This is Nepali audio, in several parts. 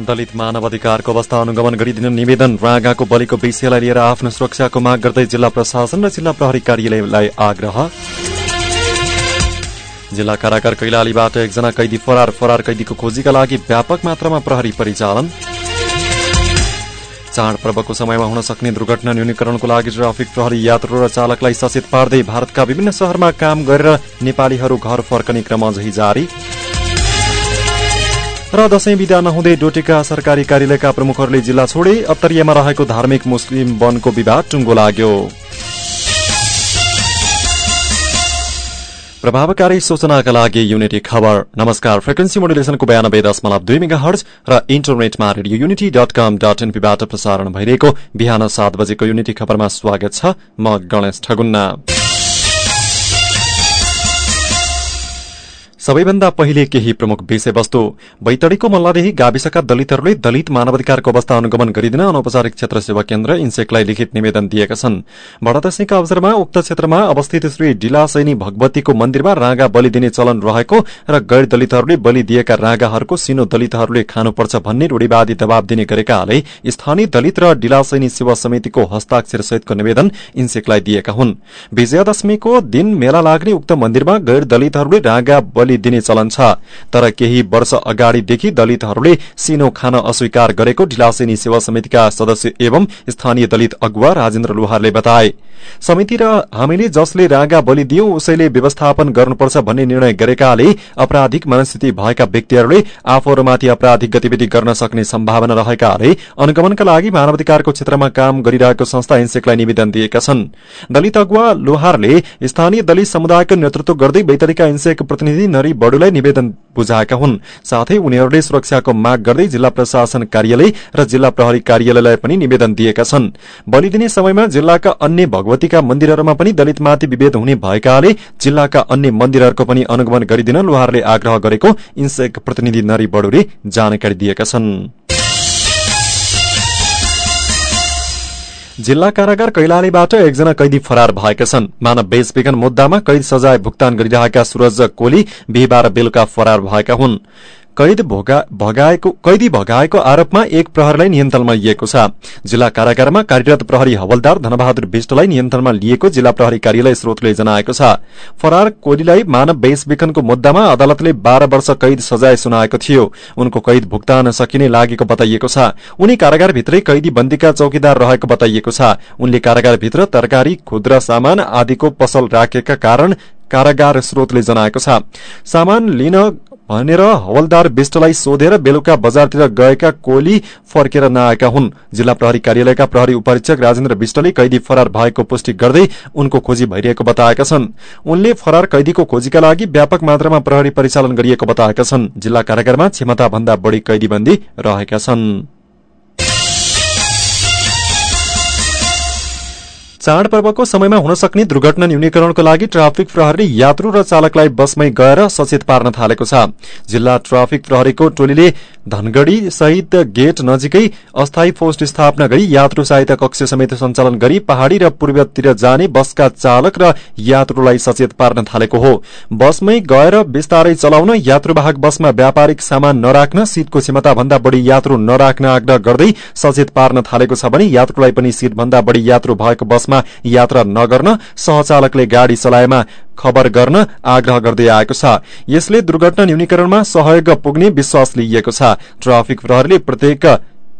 दलित मानव अधिकारको अवस्था अनुगमन गरिदिन निवेदन। रागाको बलिको विषयलाई लिएर आफ्नो सुरक्षाको माग गर्दै जिल्ला प्रशासन र जिल्ला प्रहरी कार्यालयलाई आग्रह। जिल्ला कारागार कैलालीबाट एकजना कैदी फरार। फरार कैदीको खोजीका लागि व्यापक मात्रामा प्रहरी परिचालन। चाडपर्वको समयमा हुन सक्ने दुर्घटना न्यूनीकरणको लागि ट्राफिक प्रहरी यात्रु र चालकलाई सचेत पार्दै भारतका विभिन्न शहरमा काम गरेर नेपालीहरू घर फर्कने क्रम अझै जारी। र दशैं विदा नहुँदै डोटेका सरकारी कार्यालयका प्रमुखहरूले जिल्ला छोडे अत्तरियामा रहेको धार्मिक मुस्लिम वनको विवाद टुङ्गो लाग्यो। प्रभावकारी सूचनाका लागि युनिटी खबर। नमस्कार फ्रिक्वेन्सी मोडुलेसनको बयानब्बे दशमलव दुई मेगा हर्ज र इन्टरनेटमा radio unity dot com dot एनपीबाट प्रसारण भइरहेको बिहान सात बजेको युनिटी खबरमा स्वागत छ म गणेश ठगुन्ना। सबैभन्दा पहिले केही प्रमुख विषयवस्तु। बैतडीको मल्लादेही गाविसका दलितहरूले दलित मानवाधिकारको अवस्था अनुगमन गरिदिन अनौपचारिक क्षेत्र सेवा केन्द्र इन्सेकलाई लिखित निवेदन दिएका छन्। बडादशीका अवसरमा उक्त क्षेत्रमा अवस्थित श्री डिलासैनी भगवतीको मन्दिरमा रागा बलि दिने चलन रहेको र गैर दलितहरूले बलि दिएका रागाहरूको सिनो दलितहरूले खानुपर्छ भन्ने रूढ़ीवादी दबाव दिने गरेकाले स्थानीय दलित र डिलासैनी सेवा समितिको हस्ताक्षर सहितको निवेदन इन्सेकलाई दिएका हुन्। विजयादशमीको दिन मेला लाग्ने उक्त मन्दिरमा गैर दलितहरूले रागा बलि बलि दिने चलन छ। तर केही वर्ष अगाडिदेखि दलितहरूले सिनो खान अस्वीकार गरेको ढिलासेनी सेवा समितिका सदस्य एवं स्थानीय दलित अगुवा राजेन्द्र लोहारले बताए। समिति र हामीले जसले रागा बलि दियौं उसैले व्यवस्थापन गर्नुपर्छ भन्ने निर्णय गरेकाले आपराधिक मनस्थिति भएका व्यक्तिहरूले आफूहरूमाथि आपराधिक गतिविधि गर्न सक्ने सम्भावना रहेकाले अनुगमनका लागि मानवाधिकारको क्षेत्रमा काम गरिरहेको संस्था हिंसेकलाई निवेदन दिएका छन्। दलित अगुवा लोहारले स्थानीय दलित समुदायको नेतृत्व गर्दै बैतडीका हिंसेक प्रतिनिधि नरी बडुलाई निवेदन बुझाएका हुन्। साथै उनीहरूले सुरक्षाको माग गर्दै जिल्ला प्रशासन कार्यालय र जिल्ला प्रहरी कार्यालयलाई पनि निवेदन दिएका छन्। बलि दिने समयमा जिल्लाका अन्य भगवतीका मन्दिरहरूमा पनि दलितमाथि विभेद हुने भएकाले जिल्लाका अन्य मन्दिरहरूको पनि अनुगमन गरिदिन लोहारले आग्रह गरेको इन्सेक प्रतिनिधि नरी बडुले जानकारी दिएका छन्। जिल्ला कारागार कैलालीबाट एकजना कैदी फरार भएका छन्। मानव बेचबिखन मुद्दामा कैद सजाय भुक्तान गरिरहेका सूरज कोली बिहिबार बेलुका फरार भएका हुन्। कैद भगाएको कैदी भगाएको आरोपमा एक प्रहरीलाई नियन्त्रणमा लिएको छ। जिल्ला कारागारमा कार्यरत प्रहरी हवलदार धनबहादुर विष्टलाई नियन्त्रणमा लिएको जिल्ला प्रहरी कार्यालय स्रोतले जनाएको छ। फरार कोलीलाई मानव बेचबिखनको मुद्दामा अदालतले बाह्र वर्ष कैद सजाय सुनाएको थियो। उनको कैद भुक्तान सकिने लागेको बताइएको छ। उनी कारागारभित्रै कैदी बन्दीका चौकीदार रहेको बताइएको छ। उनले कारागारभित्र तरकारी खुद्रा सामान आदिको पसल राखेका कारण कारागार स्रोतले जनाएको छ। सामान लिन भनेर हवलदार विष्टलाई सोधेर बेलुका बजारतिर गएका कोली फर्केर नआएका हुन्। जिल्ला प्रहरी कार्यालयका प्रहरी उपरीक्षक राजेन्द्र विष्टले कैदी फरार भएको पुष्टि गर्दै उनको खोजी भइरहेको बताएका छन्। उनले फरार कैदीको खोजीका लागि व्यापक मात्रामा प्रहरी परिचालन गरिएको बताएका छन्। जिल्ला कारागारमा क्षमता भन्दा बढ़ी कैदीबन्दी रहेका छन्। चाडपर्वको समयमा हुन सक्ने दुर्घटना न्यूनीकरणको लागि ट्राफिक प्रहरीले यात्रु र चालकलाई बसमै गएर सचेत पार्न थालेको छ। जिल्ला ट्राफिक प्रहरीको टोलीले धनगढ़ी सहित गेट नजिकै अस्थायी पोस्ट स्थापना गरी यात्रु सहायता कक्ष समेत सञ्चालन गरी पहाड़ी र पूर्वतिर जाने बसका चालक र यात्रुलाई सचेत पार्न थालेको हो। बसमै गएर विस्तारै चलाउन यात्रुवाहक बसमा व्यापारिक सामान नराख्न सीटको क्षमता भन्दा बढ़ी यात्रु नराख्न आग्रह गर्दै सचेत पार्न थालेको छ भने यात्रुलाई पनि सीट भन्दा बढ़ी यात्रु भएको बसमा यात्रा नगर्न सहचालकले गाड़ी चलाएमा खबर गर्न आग्रह गर्दै आएको छ। यसले दुर्घटना न्यूनीकरणमा सहयोग पुग्ने विश्वास लिइएको छ। ट्राफिक प्रहरीले प्रत्येक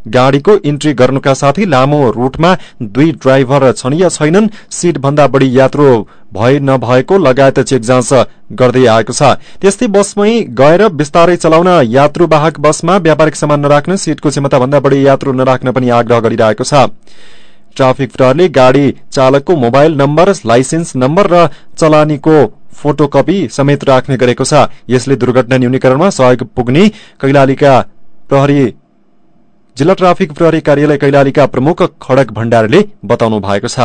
गाड़ीको इन्ट्री गर्नुका साथै लामो रूटमा दुई ड्राइभर छन् या छैनन्। सीट भन्दा बढ़ी यात्रु भए नभएको लगायत चेक जाँच गर्दै आएको छ। त्यस्तै बसमै गएर विस्तारै चलाउन यात्रुवाहक बसमा व्यापारिक सामान नराख्न सीटको क्षमता भन्दा बढ़ी यात्रु नराख्न पनि आग्रह गरिरहेको छ। ट्राफिक प्रहरले गाड़ी चालकको मोबाइल नम्बर लाइसेन्स नम्बर र चलानीको फोटोकपी समेत राख्ने गरेको छ। यसले दुर्घटना न्यूनीकरणमा सहयोग पुग्ने कैलालीका प्रहरी जिल्ला ट्राफिक प्रहरी कार्यालय कैलालीका प्रमुख खड़क भण्डारीले बताउनु भएको छ।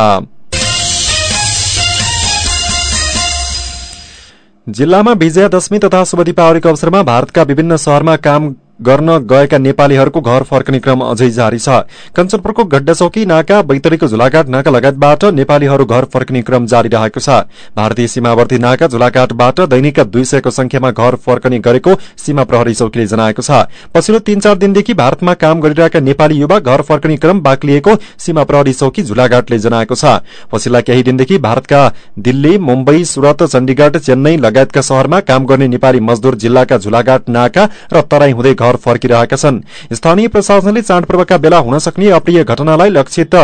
जिल्लामा विजयादशमी तथा शुभ दीपावलीको अवसरमा भारतका विभिन्न शहरमा काम गर्न गएका नेपालीहरूको घर फर्कने क्रम अझै जारी छ। कञ्चनपुरको गड्डाचौकी नाका बैतडीको झुलाघाट नाका लगायतबाट नेपालीहरू घर फर्किने क्रम जारी रहेको छ। भारतीय सीमावर्ती नाका झुलाघाटबाट दैनिक दुई सयको संख्यामा घर फर्कने गरेको सीमा प्रहरी चौकीले जनाएको छ। पछिल्लो तीन चार दिनदेखि भारतमा काम गरिरहेका नेपाली युवा घर फर्कने क्रम बाक्लिएको सीमा प्रहरी चौकी झुलाघाटले जनाएको छ। पछिल्ला केही दिनदेखि भारतका दिल्ली मुम्बई सुरत चण्डीगढ़ चेन्नई लगायतका शहरमा काम गर्ने नेपाली मजदूर जिल्लाका झुलाघाट नाका र तराई हुँदै घर फर्किरहेका छन्। स्थानीय प्रशासनले चाडपर्वका बेला हुन सक्ने अप्रिय घटनालाई लक्षित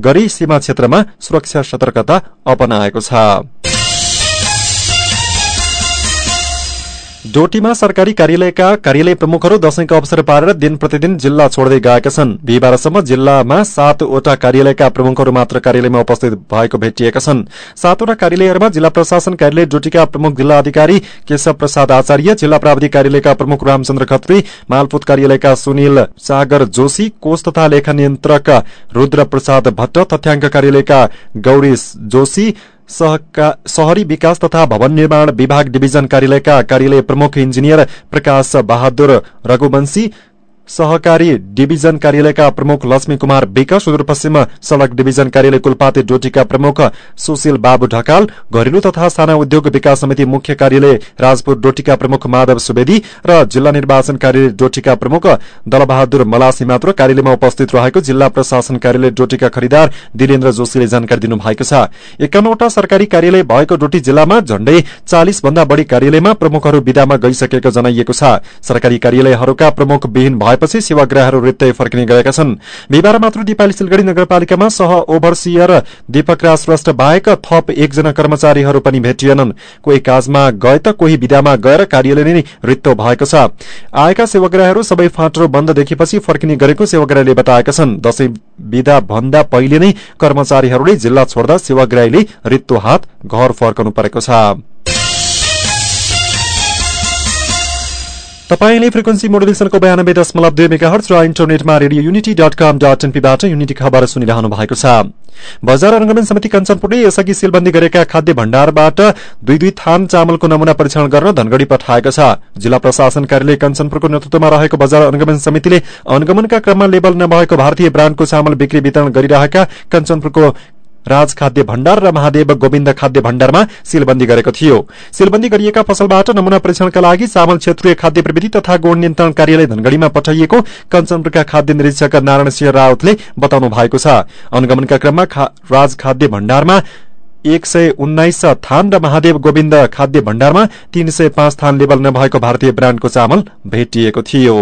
गरी सीमा क्षेत्रमा सुरक्षा सतर्कता अपनाएको छ। डोटीमा सरकारी कार्यालयका कार्यालय प्रमुखहरू दशैंको अवसर पारेर दिन प्रतिदिन जिल्ला छोड्दै गएका छन्। बिहिबारसम्म जिल्लामा सातवटा कार्यालयका प्रमुखहरू मात्र कार्यालयमा उपस्थित भएको भेटिएका छन्। सातवटा कार्यालयहरूमा जिल्ला प्रशासन कार्यालय डोटीका प्रमुख जिल्ला अधिकारी केशव प्रसाद आचार्य जिल्ला प्राविधिक कार्यालयका प्रमुख रामचन्द्र खत्री मालपुत कार्यालयका सुनिल सागर जोशी कोष तथा लेखा नियन्त्रक रूद्र प्रसाद भट्ट तथ्याङ्क कार्यालयका गौरी जोशी शहरी विकास तथा भवन निर्माण विभाग डिभिजन कार्यालयका कार्यालय प्रमुख इन्जिनियर प्रकाश बहादुर रघुवंशी सहकारी डिभिजन कार्यालयका प्रमुख लक्ष्मी कुमार विक सुदूरपश्चिम सड़क डिभिजन कार्यालय कुलपाती डोटीका प्रमुख सुशील बाबु ढकाल घरेलु तथा साना उद्योग विकास समिति मुख्य कार्यालय राजपुर डोटीका प्रमुख माधव सुवेदी र जिल्ला निर्वाचन कार्यालय डोटीका प्रमुख दलबहादुर मलासी मात्र कार्यालयमा उपस्थित रहेको जिल्ला प्रशासन कार्यालय डोटीका खरिदार दिलेन्द्र जोशीले जानकारी दिनुभएको छ। एकाउन्नवटा सरकारी कार्यालय भएको डोटी जिल्लामा झण्डै चालिस भन्दा बढ़ी कार्यालयमा प्रमुखहरू विदामा गइसकेको जनाइएको छ। सरकारी कार्यालयहरूका प्रमुख विहीन भए भएपछि सेवाग्राहहरू रित्तै फर्किने गएका छन्। बिहिबार मात्र दिपाली सिलगढ़ी नगरपालिकामा सह ओभरसियर दीपक राज श्रेष्ठ बाहेक थप एकजना कर्मचारीहरू पनि भेटिएनन्। कोही काजमा गए त कोही विदामा गएर कार्यालय नै रित्तो भएको छ। आएका सेवाग्राहहरू सबै फाँटो बन्द देखेपछि फर्किने गरेको सेवाग्राहीले बताएका छन्। दशैं विदा भन्दा पहिले नै कर्मचारीहरूले जिल्ला छोड्दा सेवाग्राहीले रित्तो हात घर फर्कनु परेको छ। तपाईँले फ्रिक्वेन्सी मोडुलेसनको बयानब्बे दशमलव दुई मेगा हर्च र इन्टरनेटमा radio Unity dot com dot एनपीबाट unity खबर सुनिरहनु भएको छ। बजार रंगमन समिति कञ्चनपुरले यसअघि सिलबन्दी गरेका खाद्य भण्डारबाट दुई दुई थान चामलको नमूना परीक्षण गर्न धनगढ़ी पठाएको छ। जिल्ला प्रशासन कार्यालय कञ्चनपुरको नेतृत्वमा रहेको बजार अनुगमन समितिले अनुगमनका क्रममा लेबल नभएको भारतीय ब्राण्डको चामल बिक्री वितरण गरिरहेका कञ्चनपुरको राज खाद्य भण्डार र महादेव गोविन्द खाद्य भण्डारमा सिलबन्दी गरेको थियो। सिलबन्दी गरिएका फसलबाट नमूना परीक्षणका लागि चामल क्षेत्रीय खाद्य प्रविधि तथा गुण नियन्त्रण कार्यालय धनगढ़ीमा पठाइएको कञ्चनपुरका खाद्य निरीक्षक नारायण सिंह रावतले बताउनु भएको छ। अनुगमनका क्रममा राज खाद्य भण्डारमा एक सय उन्नाइस थान र महादेव गोविन्द खाद्य भण्डारमा तीन सय पाँच थान लेबल नभएको भारतीय ब्राण्डको चामल भेटिएको थियो।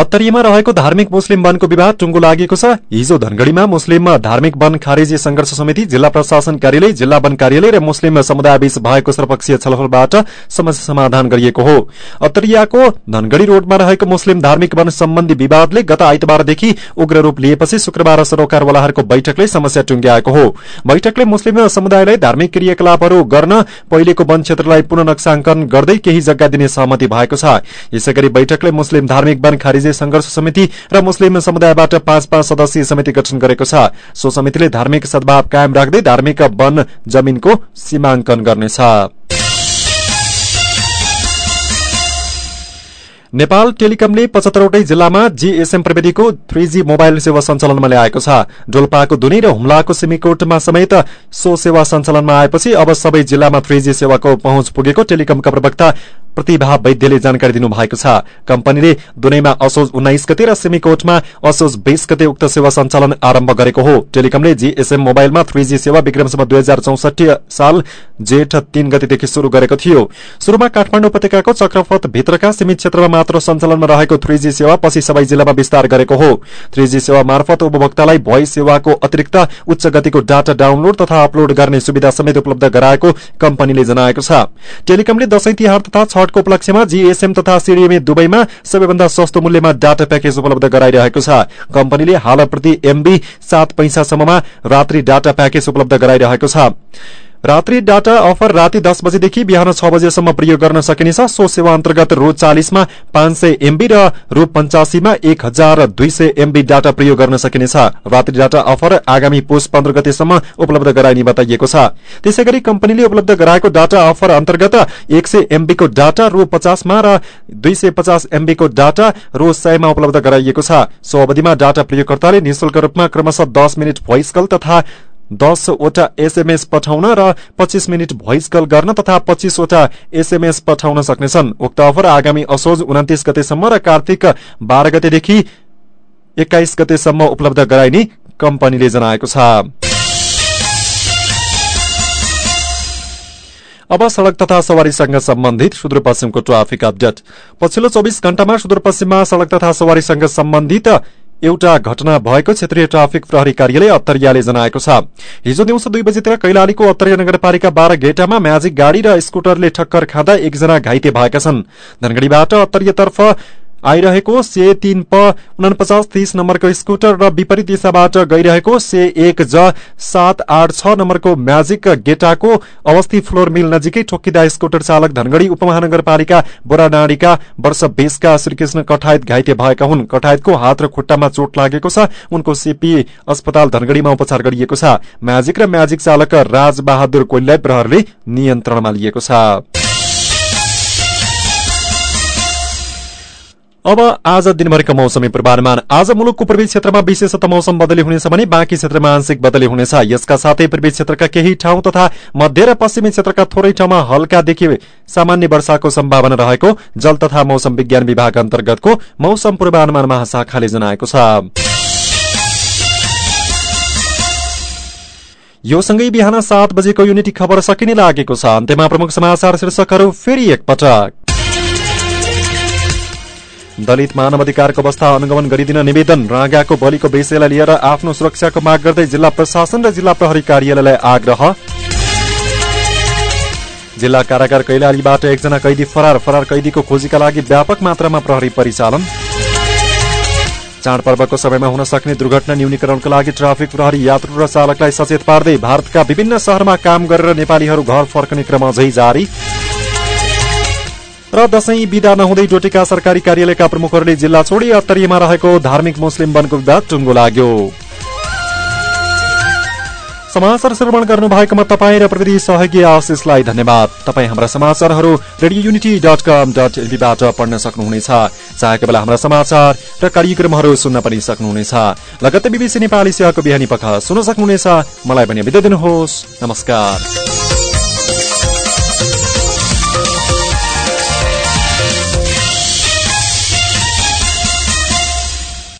अत्तरीमा रहेको धार्मिक मुस्लिम वनको विवाद टुङ्गो लागेको छ। हिजो धनगढ़ीमा मुस्लिम धार्मिक वन खारेजी संघर्ष समिति जिल्ला प्रशासन कार्यालय जिल्ला वन कार्यालय र मुस्लिम समुदायबीच भएको सर्वपक्षीय छलफलबाट समस्या समाधान गरिएको हो। अत्तरियाको धनगढ़ी रोडमा रहेको मुस्लिम धार्मिक वन सम्बन्धी विवादले गत आइतबारदेखि उग्र रूप लिएपछि शुक्रबार सरोकारवालाहरूको बैठकले समस्या टुंग्याएको हो। बैठकले मुस्लिम समुदायलाई धार्मिक क्रियाकलापहरू गर्न पहिलेको वन क्षेत्रलाई पुनः नक्साङ्कन गर्दै केही जग्गा दिने सहमति भएको छ। यसै बैठकले मुस्लिम धार्मिक वन खारेजी संघर्ष समिति र मुस्लिम समुदायबाट पाँच पाँच सदस्यीय समिति गठन गरेको छ। सो समितिले धार्मिक सद्भाव कायम राख्दै धार्मिक वन जमीनको सीमाङ्कन गर्नेछ। नेपाल टेलिकमले पचहत्तरवटै जिल्लामा जीएसएम प्रविधिको थ्री जी मोबाइल सेवा सञ्चालनमा ल्याएको छ। डोल्पाको दुनी र हुम्लाको सिमीकोटमा समेत सो सेवा सञ्चालनमा आएपछि अब सबै जिल्लामा थ्री जी सेवाको पहुँच पुगेको टेलिकमका प्रवक्ता प्रतिभा वैद्यले जानकारी दिनुभएको छ। कम्पनीले दुनैमा असोज उन्नाइस गते र सिमीकोटमा असोज बीस गते उक्त सेवा सञ्चालन आरम्भ गरेको हो। टेलिकमले जीएसएम मोबाइलमा थ्री जी सेवा विक्रमसम्म दुई हजार चौसठी साल जेठ तीन गतेदेखि शुरू गरेको थियो। शुरूमा काठमाडौँ उपत्यकाको चक्रपथ भित्रका सीमित क्षेत्रमा मात्र सञ्चालनमा रहेको थ्री जी सेवा पछि सबै जिल्लामा विस्तार गरेको हो। थ्री जी सेवा मार्फत उपभोक्तालाई भोइस सेवाको अतिरिक्त उच्च गतिको डाटा डाउनलोड तथा अपलोड गर्ने सुविधा समेत उपलब्ध गराएको कम्पनीले जनाएको छ। टेलिकमले दशैं तिहार तथा छठको उपलक्ष्यमा जीएसएम तथा सीडीएमए दुवैमा सबैभन्दा सस्तो मूल्यमा डाटा प्याकेज उपलब्ध गराइरहेको छ। कम्पनीले हाल प्रति एमबी सात पैसासम्ममा रात्रि डाटा प्याकेज उपलब्ध गराइरहेको छ। रात्रि डाटा अफर राति दस बजेदेखि बिहान छ बजेसम्म प्रयोग गर्न सकिनेछ। सो सेवा अन्तर्गत रो चालिसमा पाँच सय एमबी र रो पञ्चासीमा एक हजार दुई सय एमबी डाटा प्रयोग गर्न सकिनेछ। रात्रि डाटा अफर आगामी पुष पन्ध्र गतेसम्म उपलब्ध गराइने बताइएको छ। त्यसै कम्पनीले उपलब्ध गराएको डाटा अफर अन्तर्गत एक सय एमबीको डाटा रो पचासमा र दुई सय पचास एमबीको डाटा रो सयमा उपलब्ध गराइएको छ। सो अवधिमा डाटा प्रयोगकर्ताले निशुल्क रूपमा क्रमशः दस मिनट भोइस कल तथा दसवटा एसएमएस पठाउन र पच्चीस मिनट भोइस कल गर्न तथा पच्चीसवटा एसएमएस पठाउन सक्नेछन्। उक्त अफर आगामी असोज उन्तिस गतेसम्म र कार्तिक बाह्र गतेदेखि एक्काइस गतेसम्म उपलब्ध गराइने कम्पनीले जनाएको छ। अब सड़क तथा सवारीसँग सम्बन्धित सुदूरपश्चिमको ट्राफिक अपडेट। पछिल्लो चौबिस घण्टामा सुदूरपश्चिममा सड़क तथा सवारीसँग सम्बन्धित एउटा घटना भएको क्षेत्रीय ट्राफिक प्रहरी कार्यालय अत्तरियाले जनाएको छ। हिजो दिउँसो दुई बजीतिर कैलालीको अत्तरिया नगरपालिका बाह्र गेटामा म्याजिक गाड़ी र स्कूटरले ठक्कर खाँदा एकजना घाइते भएका छन्। धनगढ़ीबाट अत्तरियातर्फ आइरहेको से तीन प उनपचास तीस नम्बरको स्कूटर र विपरीत दिशाबाट गइरहेको से एक ज सात आठ छ नम्बरको म्याजिक गेटाको अवस्थी फ्लोर मिल नजिकै ठोकिँदा स्कूटर चालक धनगढ़ी उपमहानगरपालिका बोराडाँडीका वर्ष बीसका श्रीकृष्ण कठायत घाइते भएका हुन्। कठायतको हात र खुट्टामा चोट लागेको छ। उनको सीपी अस्पताल धनगढ़ीमा उपचार गरिएको छ। म्याजिक र म्याजिक चालक राजबहादुर कोइललाई प्रहरले नियन्त्रणमा लिएको छ। अब आज दिनभरिको मौसमी पूर्वानुमान। आज मुलुकको पूर्वी क्षेत्रमा विशेषतः मौसम बदली हुनेछ भने बाँकी क्षेत्रमा आंशिक बदली हुनेछ। यसका साथै पूर्वी क्षेत्रका केही ठाउँ तथा मध्य र पश्चिमी क्षेत्रका थोरै ठाउँमा हल्कादेखि सामान्य वर्षाको सम्भावना रहेको जल तथा मौसम विज्ञान विभाग अन्तर्गतको मौसम पूर्वानुमान महाशाखाले जनाएको छ। यो सँगै बिहान सात बजेको युनिटी खबर सकिने लागेको छ। अन्त्यमा प्रमुख समाचार शीर्षकहरू फेरि एकपटक। दलित मानवाधिकारको अवस्था अनुगमन गरिदिन निवेदन। राँगाको बलिको विषयलाई लिएर आफ्नो सुरक्षाको माग गर्दै जिल्ला प्रशासन र जिल्ला प्रहरी कार्यालयलाई आग्रह। जिल्ला कारागार कैलालीबाट एकजना कैदी फरार। फरार कैदीको खोजीका लागि व्यापक मात्रामा प्रहरी परिचालन। चाडपर्वको समयमा हुन सक्ने दुर्घटना न्यूनीकरणको लागि ट्राफिक प्रहरी यात्रु र चालकलाई सचेत पार्दै भारतका विभिन्न शहरमा काम गरेर नेपालीहरू घर फर्कने क्रम अझै जारी। र दशैं विदा नहुँदै डोटेका सरकारी कार्यालयका प्रमुखहरूले जिल्ला छोडी अत्तरीमा रहेको धार्मिक मुस्लिम वनको टुङ्गो लाग्यो। समाचार श्रवण गर्नु भएकोमा तपाईँ र प्रविधि सहयोगी आशिषलाई धन्यवाद। तपाईँ हाम्रा समाचारहरू radio Unity dot com dot एलपीबाट पढ्न सक्नुहुनेछ। चाहेको बेला हाम्रा समाचार र कार्यक्रमहरू सुन्न पनि सक्नुहुनेछ। लगत्तै बिबिसी नेपाली सेवाको बिहानी पख सुन्न सक्नुहुनेछ। मलाई पनि बिदा दिनुहोस्। नमस्कार।